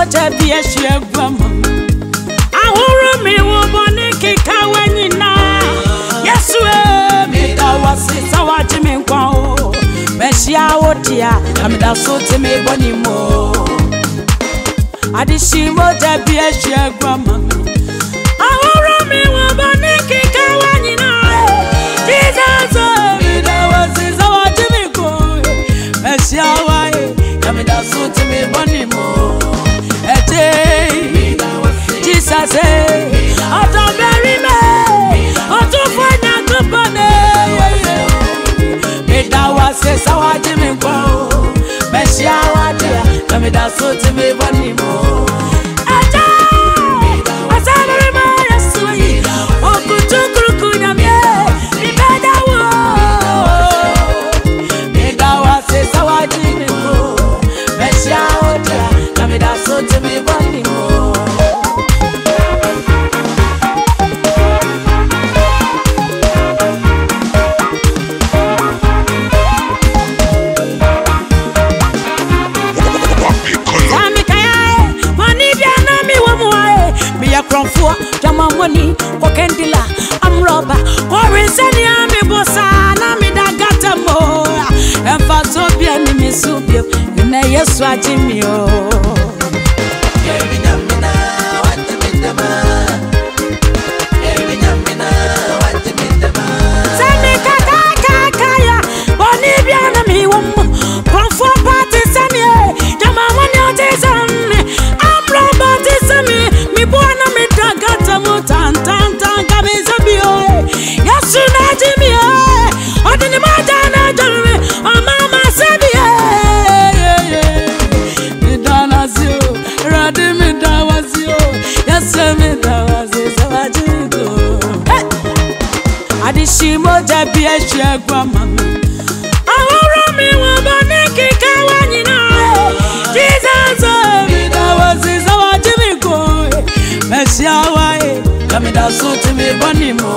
sọ́jà bí ẹ ṣe ẹ gbà mi wọ́n bọ́ ní kíkà wẹ́yìn náà. yẹ́sù ẹ̀ mi dáwọ́ sí sáwájú mi nǹkan o. mẹ́ṣíà ó di à àmìdásó tí mi bọ́ ni mo. àdìsí mọ́jà bí ẹ ṣe ẹ gbà mi wọ́n bọ́ ní kíkà. Soy. Yesu adimio. adishi moja bieshi egwa mama ahoro mi wọn bọ ní kíkẹ́ wá nyiná jesus mi dáwọ́ sí sọ́wọ́ tí mi kò mẹ̀sí àwa yìí kàmídà sùn tí mi bọ́ ni mo.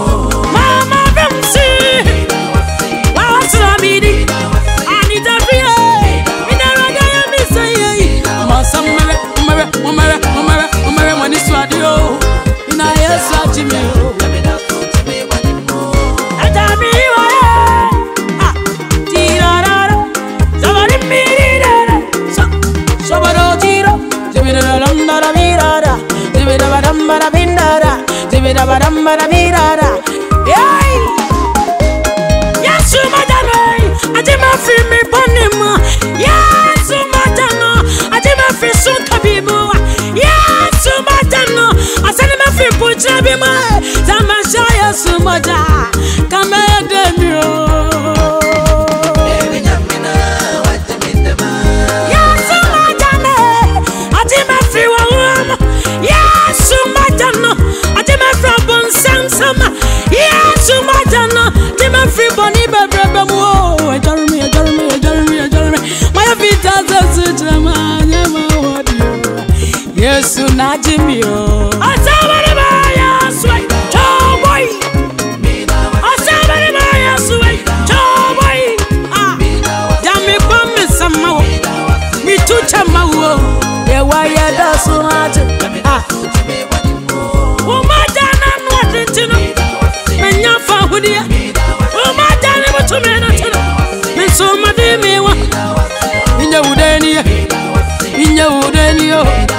bara bindara, zibida bara bara mirara. Yay! Yes, you madana, ajima fi mi panima. Yes, you madana, ajima fi sun kabibu. Yes, you madana, asani ma fi pujabima. Zama shaya sumada. Jesus, Yesu na Jimmy oh. Aurelio